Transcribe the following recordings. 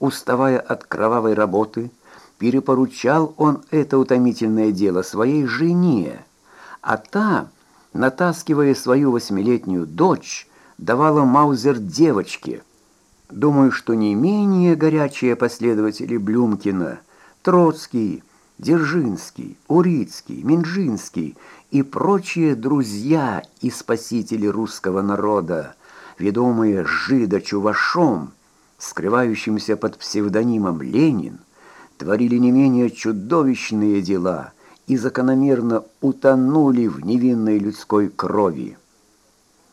уставая от кровавой работы, перепоручал он это утомительное дело своей жене, а та, натаскивая свою восьмилетнюю дочь, давала маузер девочке. Думаю, что не менее горячие последователи Блюмкина, Троцкий, Дзержинский, Урицкий, Минжинский и прочие друзья и спасители русского народа, ведомые жидо-чувашом, скрывающимся под псевдонимом Ленин, творили не менее чудовищные дела и закономерно утонули в невинной людской крови.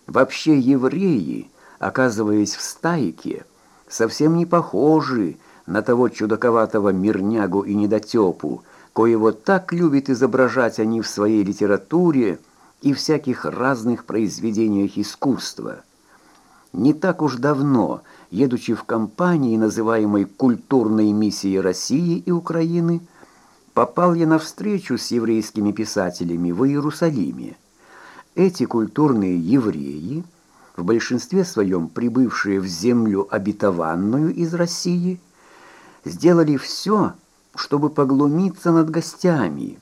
Вообще евреи, оказываясь в стайке, совсем не похожи на того чудаковатого мирнягу и недотепу, коего так любят изображать они в своей литературе и всяких разных произведениях искусства. Не так уж давно, едучи в компании, называемой «Культурной миссией России и Украины», попал я на встречу с еврейскими писателями в Иерусалиме. Эти культурные евреи, в большинстве своем прибывшие в землю обетованную из России, сделали все, чтобы поглумиться над гостями,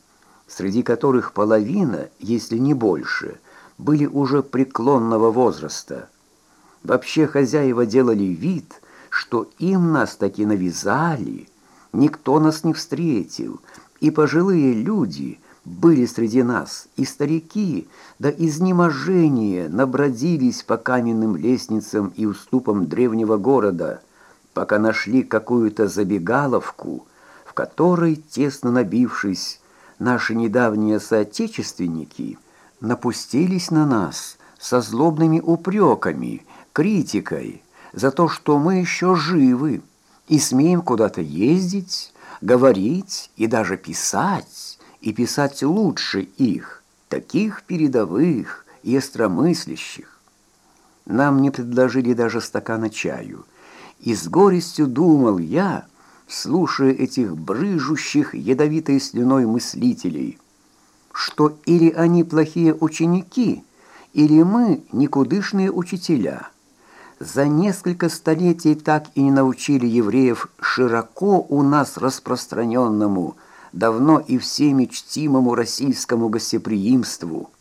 среди которых половина, если не больше, были уже преклонного возраста. Вообще хозяева делали вид, что им нас таки навязали, никто нас не встретил, и пожилые люди были среди нас, и старики до изнеможения набродились по каменным лестницам и уступам древнего города, пока нашли какую-то забегаловку, в которой, тесно набившись, наши недавние соотечественники напустились на нас со злобными упреками, критикой за то, что мы еще живы и смеем куда-то ездить, говорить и даже писать, и писать лучше их, таких передовых и остромыслящих. Нам не предложили даже стакана чаю, и с горестью думал я, слушая этих брыжущих ядовитой слюной мыслителей, что или они плохие ученики, или мы никудышные учителя – за несколько столетий так и не научили евреев широко у нас распространенному, давно и всеми чтимому российскому гостеприимству –